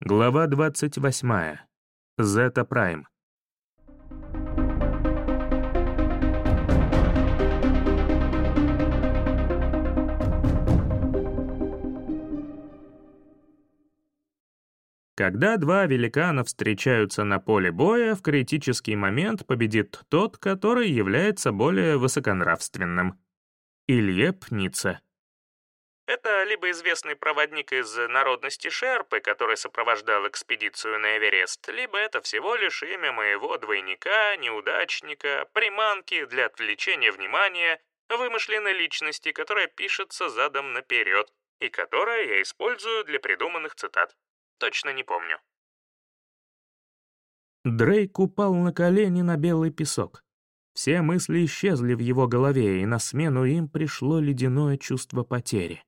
Глава 28. Зета Прайм. Когда два великана встречаются на поле боя, в критический момент победит тот, который является более высоконравственным. Илье Пница. Это либо известный проводник из народности Шерпы, который сопровождал экспедицию на Эверест, либо это всего лишь имя моего двойника, неудачника, приманки для отвлечения внимания, вымышленной личности, которая пишется задом наперед, и которая я использую для придуманных цитат. Точно не помню. Дрейк упал на колени на белый песок. Все мысли исчезли в его голове, и на смену им пришло ледяное чувство потери.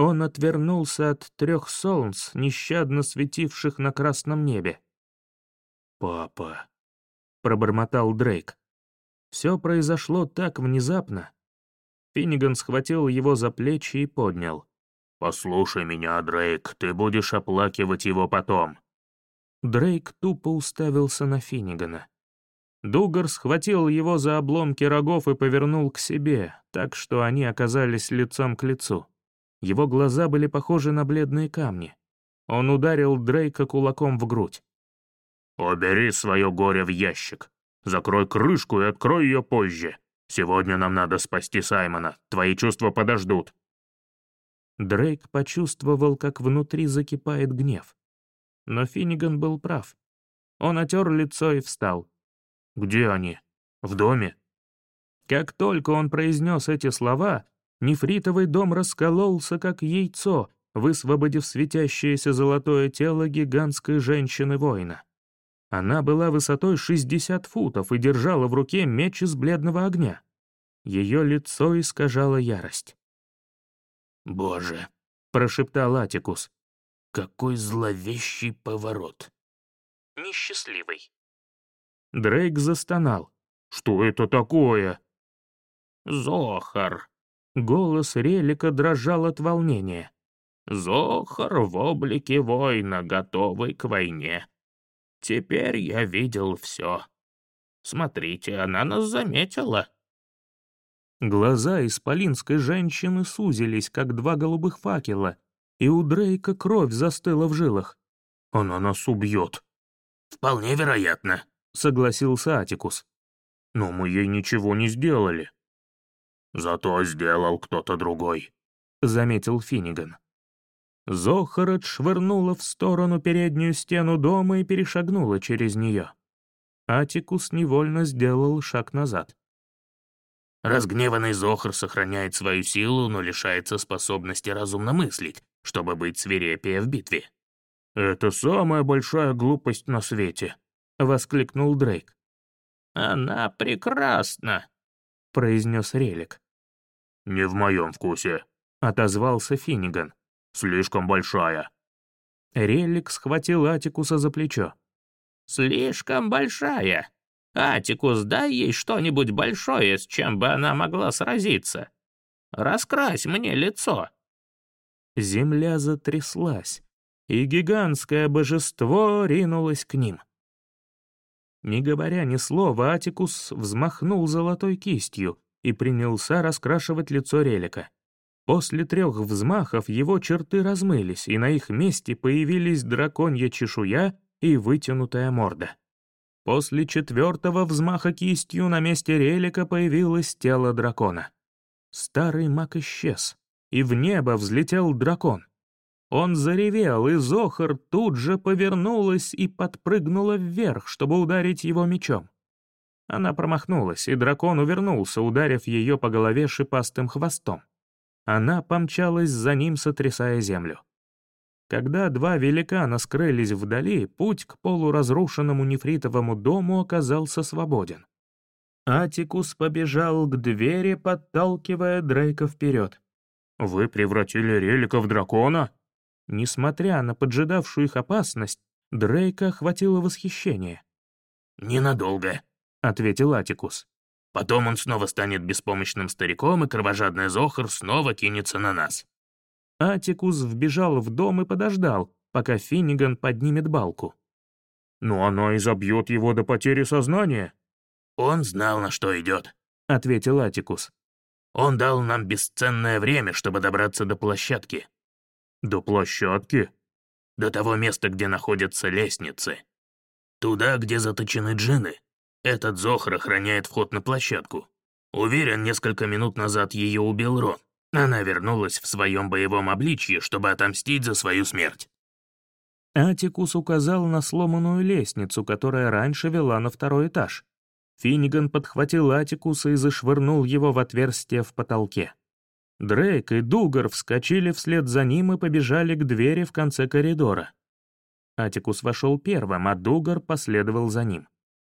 Он отвернулся от трех солнц, нещадно светивших на красном небе. «Папа», — пробормотал Дрейк. Все произошло так внезапно. Финниган схватил его за плечи и поднял. «Послушай меня, Дрейк, ты будешь оплакивать его потом». Дрейк тупо уставился на Финнигана. Дугар схватил его за обломки рогов и повернул к себе, так что они оказались лицом к лицу. Его глаза были похожи на бледные камни. Он ударил Дрейка кулаком в грудь. «Убери свое горе в ящик. Закрой крышку и открой ее позже. Сегодня нам надо спасти Саймона. Твои чувства подождут». Дрейк почувствовал, как внутри закипает гнев. Но Финниган был прав. Он отер лицо и встал. «Где они? В доме?» Как только он произнес эти слова, Нефритовый дом раскололся, как яйцо, высвободив светящееся золотое тело гигантской женщины-воина. Она была высотой 60 футов и держала в руке меч из бледного огня. Ее лицо искажало ярость. «Боже!» — прошептал Атикус. «Какой зловещий поворот!» «Несчастливый». Дрейк застонал. «Что это такое?» «Зохар», Голос Релика дрожал от волнения. «Зохар в облике воина, готовый к войне. Теперь я видел все. Смотрите, она нас заметила». Глаза исполинской женщины сузились, как два голубых факела, и у Дрейка кровь застыла в жилах. «Она нас убьет». «Вполне вероятно», — согласился Атикус. «Но мы ей ничего не сделали». «Зато сделал кто-то другой», — заметил Финниган. Зохар швырнула в сторону переднюю стену дома и перешагнула через нее. Атикус невольно сделал шаг назад. Разгневанный Зохар сохраняет свою силу, но лишается способности разумно мыслить, чтобы быть свирепее в битве. «Это самая большая глупость на свете», — воскликнул Дрейк. «Она прекрасна», — произнес Релик. «Не в моем вкусе», — отозвался Финниган. «Слишком большая». Релик схватил Атикуса за плечо. «Слишком большая. Атикус, дай ей что-нибудь большое, с чем бы она могла сразиться. Раскрась мне лицо». Земля затряслась, и гигантское божество ринулось к ним. Не говоря ни слова, Атикус взмахнул золотой кистью и принялся раскрашивать лицо Релика. После трех взмахов его черты размылись, и на их месте появились драконья чешуя и вытянутая морда. После четвертого взмаха кистью на месте релика появилось тело дракона. Старый маг исчез, и в небо взлетел дракон. Он заревел, и Зохар тут же повернулась и подпрыгнула вверх, чтобы ударить его мечом. Она промахнулась, и дракон увернулся, ударив ее по голове шипастым хвостом. Она помчалась за ним, сотрясая землю. Когда два великана скрылись вдали, путь к полуразрушенному нефритовому дому оказался свободен. Атикус побежал к двери, подталкивая Дрейка вперед. «Вы превратили релика в дракона?» Несмотря на поджидавшую их опасность, Дрейка охватило восхищение. «Ненадолго», — ответил Атикус. «Потом он снова станет беспомощным стариком, и кровожадный Зохар снова кинется на нас». Атикус вбежал в дом и подождал, пока Финниган поднимет балку. «Но она изобьет его до потери сознания». «Он знал, на что идет», — ответил Атикус. «Он дал нам бесценное время, чтобы добраться до площадки». «До площадки?» «До того места, где находятся лестницы. Туда, где заточены джины. Этот Зохр охраняет вход на площадку. Уверен, несколько минут назад ее убил Рон. Она вернулась в своем боевом обличье, чтобы отомстить за свою смерть. Атикус указал на сломанную лестницу, которая раньше вела на второй этаж. Финниган подхватил Атикуса и зашвырнул его в отверстие в потолке. Дрейк и Дугар вскочили вслед за ним и побежали к двери в конце коридора. Атикус вошел первым, а Дугар последовал за ним.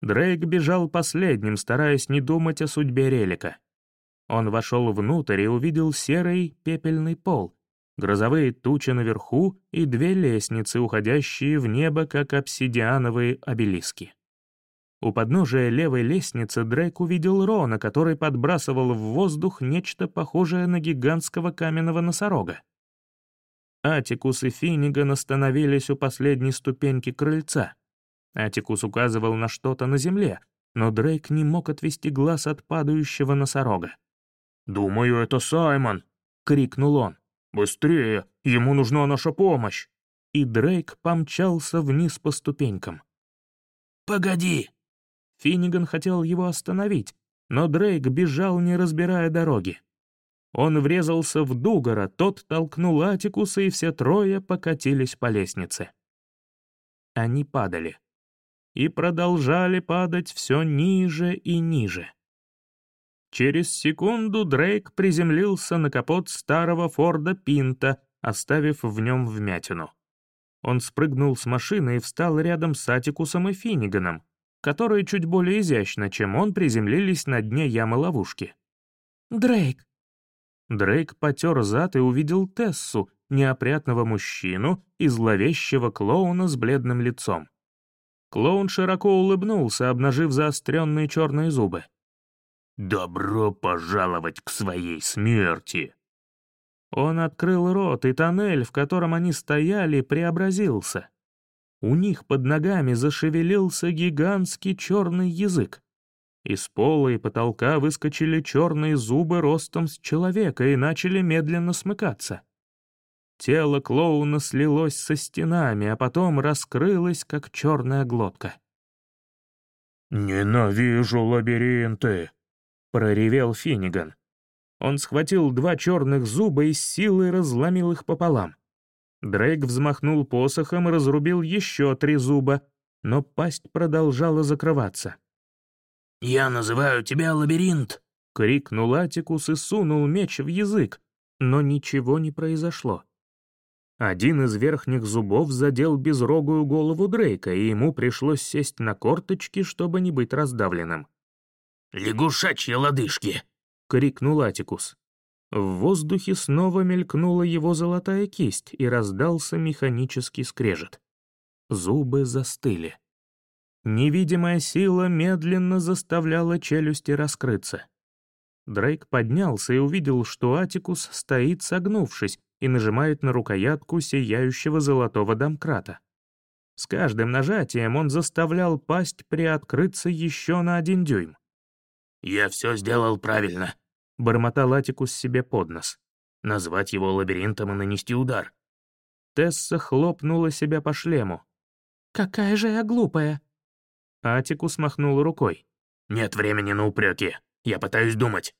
Дрейк бежал последним, стараясь не думать о судьбе релика. Он вошел внутрь и увидел серый пепельный пол, грозовые тучи наверху и две лестницы, уходящие в небо, как обсидиановые обелиски. У подножия левой лестницы Дрейк увидел Рона, который подбрасывал в воздух нечто похожее на гигантского каменного носорога. Атикус и Финниган остановились у последней ступеньки крыльца. Атикус указывал на что-то на земле, но Дрейк не мог отвести глаз от падающего носорога. «Думаю, это Саймон!» — крикнул он. «Быстрее! Ему нужна наша помощь!» И Дрейк помчался вниз по ступенькам. «Погоди!» Финниган хотел его остановить, но Дрейк бежал, не разбирая дороги. Он врезался в Дугара, тот толкнул Атикуса, и все трое покатились по лестнице. Они падали. И продолжали падать все ниже и ниже. Через секунду Дрейк приземлился на капот старого Форда Пинта, оставив в нем вмятину. Он спрыгнул с машины и встал рядом с Атикусом и Финниганом, которые чуть более изящно, чем он, приземлились на дне ямы-ловушки. «Дрейк!» Дрейк потер зад и увидел Тессу, неопрятного мужчину и зловещего клоуна с бледным лицом. Клоун широко улыбнулся, обнажив заостренные черные зубы. «Добро пожаловать к своей смерти!» Он открыл рот, и тоннель, в котором они стояли, преобразился. У них под ногами зашевелился гигантский черный язык. Из пола и потолка выскочили черные зубы ростом с человека и начали медленно смыкаться. Тело клоуна слилось со стенами, а потом раскрылось, как черная глотка. «Ненавижу лабиринты!» проревел Финниган. Он схватил два черных зуба и с силой разломил их пополам. Дрейк взмахнул посохом и разрубил еще три зуба, но пасть продолжала закрываться. «Я называю тебя лабиринт!» — крикнул Атикус и сунул меч в язык, но ничего не произошло. Один из верхних зубов задел безрогую голову Дрейка, и ему пришлось сесть на корточки, чтобы не быть раздавленным. «Лягушачьи лодыжки!» — крикнул Атикус. В воздухе снова мелькнула его золотая кисть и раздался механический скрежет. Зубы застыли. Невидимая сила медленно заставляла челюсти раскрыться. Дрейк поднялся и увидел, что Атикус стоит согнувшись и нажимает на рукоятку сияющего золотого домкрата. С каждым нажатием он заставлял пасть приоткрыться еще на один дюйм. «Я все сделал правильно», — бормотал Атикус себе под нос. «Назвать его лабиринтом и нанести удар». Тесса хлопнула себя по шлему. «Какая же я глупая!» Атикус махнул рукой. «Нет времени на упреки. Я пытаюсь думать».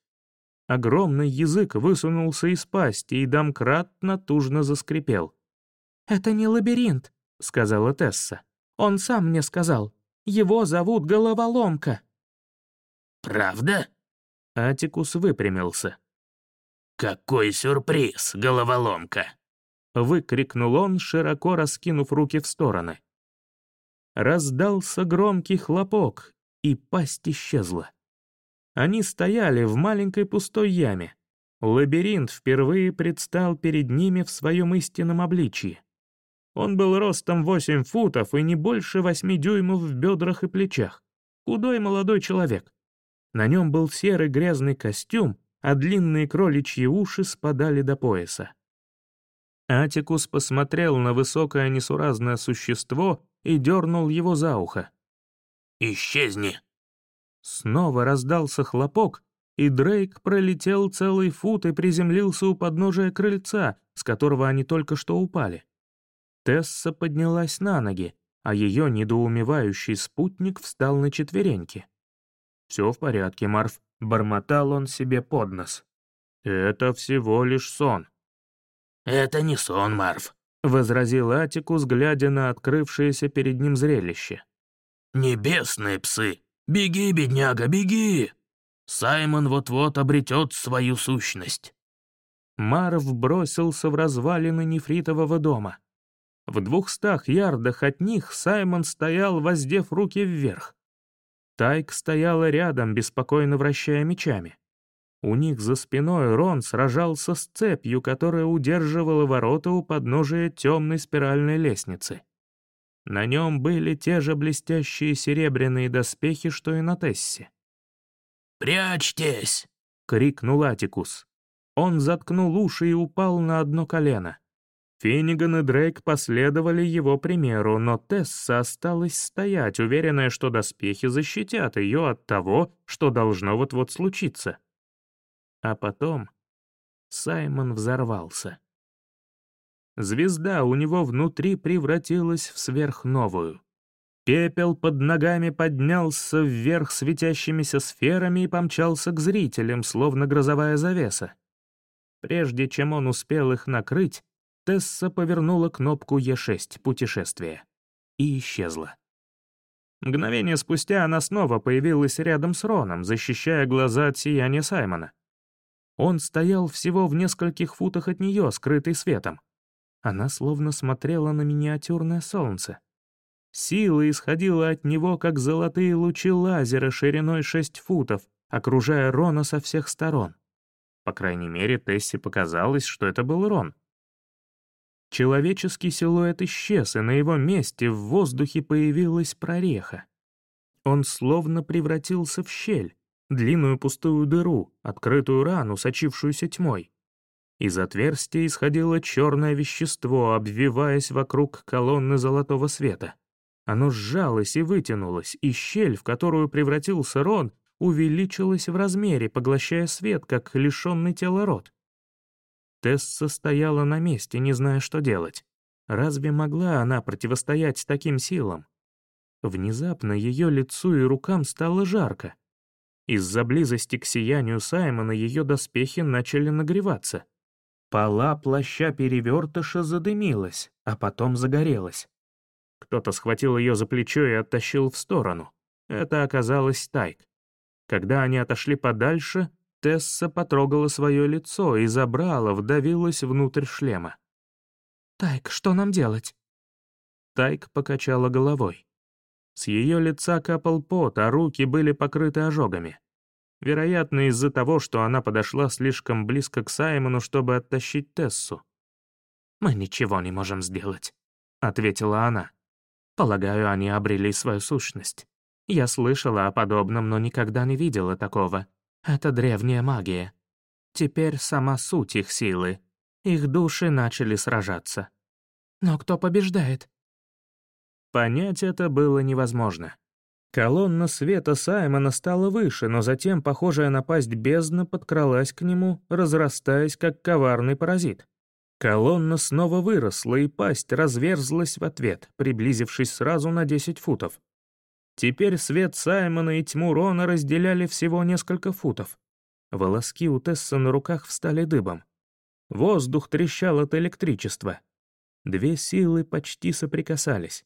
Огромный язык высунулся из пасти, и домкрат натужно заскрипел. «Это не лабиринт», — сказала Тесса. «Он сам мне сказал. Его зовут Головоломка». «Правда?» Атикус выпрямился. «Какой сюрприз, головоломка!» Выкрикнул он, широко раскинув руки в стороны. Раздался громкий хлопок, и пасть исчезла. Они стояли в маленькой пустой яме. Лабиринт впервые предстал перед ними в своем истинном обличии. Он был ростом 8 футов и не больше 8 дюймов в бедрах и плечах. Худой молодой человек. На нем был серый грязный костюм, а длинные кроличьи уши спадали до пояса. Атикус посмотрел на высокое несуразное существо и дернул его за ухо. «Исчезни!» Снова раздался хлопок, и Дрейк пролетел целый фут и приземлился у подножия крыльца, с которого они только что упали. Тесса поднялась на ноги, а ее недоумевающий спутник встал на четвереньки. «Все в порядке, Марф», — бормотал он себе под нос. «Это всего лишь сон». «Это не сон, Марф», — возразил Атикус, глядя на открывшееся перед ним зрелище. «Небесные псы! Беги, бедняга, беги! Саймон вот-вот обретет свою сущность». Марв бросился в развалины нефритового дома. В двухстах ярдах от них Саймон стоял, воздев руки вверх. Тайк стояла рядом, беспокойно вращая мечами. У них за спиной Рон сражался с цепью, которая удерживала ворота у подножия темной спиральной лестницы. На нем были те же блестящие серебряные доспехи, что и на Тессе. «Прячьтесь!» — крикнул Атикус. Он заткнул уши и упал на одно колено. Финниган и Дрейк последовали его примеру, но Тесса осталась стоять, уверенная, что доспехи защитят ее от того, что должно вот-вот случиться. А потом Саймон взорвался. Звезда у него внутри превратилась в сверхновую. Пепел под ногами поднялся вверх светящимися сферами и помчался к зрителям, словно грозовая завеса. Прежде чем он успел их накрыть, Тесса повернула кнопку Е6 «Путешествие» и исчезла. Мгновение спустя она снова появилась рядом с Роном, защищая глаза от сияния Саймона. Он стоял всего в нескольких футах от нее, скрытый светом. Она словно смотрела на миниатюрное солнце. Сила исходила от него, как золотые лучи лазера шириной 6 футов, окружая Рона со всех сторон. По крайней мере, Тессе показалось, что это был Рон. Человеческий силуэт исчез, и на его месте в воздухе появилась прореха. Он словно превратился в щель, длинную пустую дыру, открытую рану, сочившуюся тьмой. Из отверстия исходило черное вещество, обвиваясь вокруг колонны золотого света. Оно сжалось и вытянулось, и щель, в которую превратился Рон, увеличилась в размере, поглощая свет, как лишенный тела рот. Тесса стояла на месте, не зная, что делать. Разве могла она противостоять таким силам? Внезапно ее лицу и рукам стало жарко. Из-за близости к сиянию Саймона ее доспехи начали нагреваться. Пола плаща перевертыша задымилась, а потом загорелась. Кто-то схватил ее за плечо и оттащил в сторону. Это оказалось Тайк. Когда они отошли подальше, Тесса потрогала свое лицо и забрала, вдавилась внутрь шлема. «Тайк, что нам делать?» Тайк покачала головой. С ее лица капал пот, а руки были покрыты ожогами. Вероятно, из-за того, что она подошла слишком близко к Саймону, чтобы оттащить Тессу. «Мы ничего не можем сделать», — ответила она. Полагаю, они обрели свою сущность. Я слышала о подобном, но никогда не видела такого. Это древняя магия. Теперь сама суть их силы. Их души начали сражаться. Но кто побеждает? Понять это было невозможно. Колонна света Саймона стала выше, но затем, похожая на пасть бездна, подкралась к нему, разрастаясь, как коварный паразит. Колонна снова выросла, и пасть разверзлась в ответ, приблизившись сразу на 10 футов. Теперь свет Саймона и тьму Рона разделяли всего несколько футов. Волоски у Тесса на руках встали дыбом. Воздух трещал от электричества. Две силы почти соприкасались.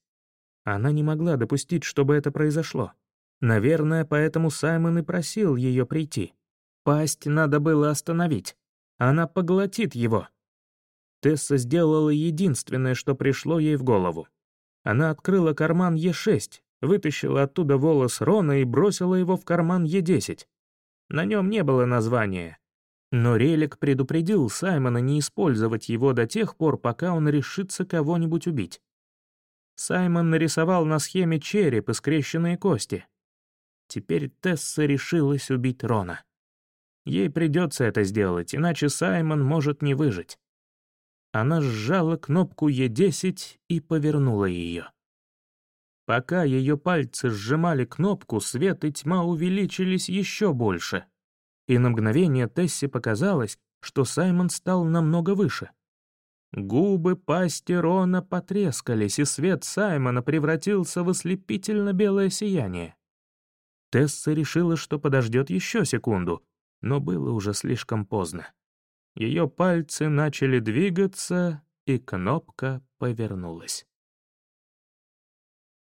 Она не могла допустить, чтобы это произошло. Наверное, поэтому Саймон и просил ее прийти. Пасть надо было остановить. Она поглотит его. Тесса сделала единственное, что пришло ей в голову. Она открыла карман Е6, вытащила оттуда волос Рона и бросила его в карман Е10. На нем не было названия. Но Релик предупредил Саймона не использовать его до тех пор, пока он решится кого-нибудь убить. Саймон нарисовал на схеме череп и скрещенные кости. Теперь Тесса решилась убить Рона. Ей придется это сделать, иначе Саймон может не выжить. Она сжала кнопку Е10 и повернула ее. Пока ее пальцы сжимали кнопку, свет и тьма увеличились еще больше. И на мгновение Тессе показалось, что Саймон стал намного выше. Губы пасти Рона потрескались, и свет Саймона превратился в ослепительно белое сияние. Тесса решила, что подождет еще секунду, но было уже слишком поздно. Ее пальцы начали двигаться, и кнопка повернулась.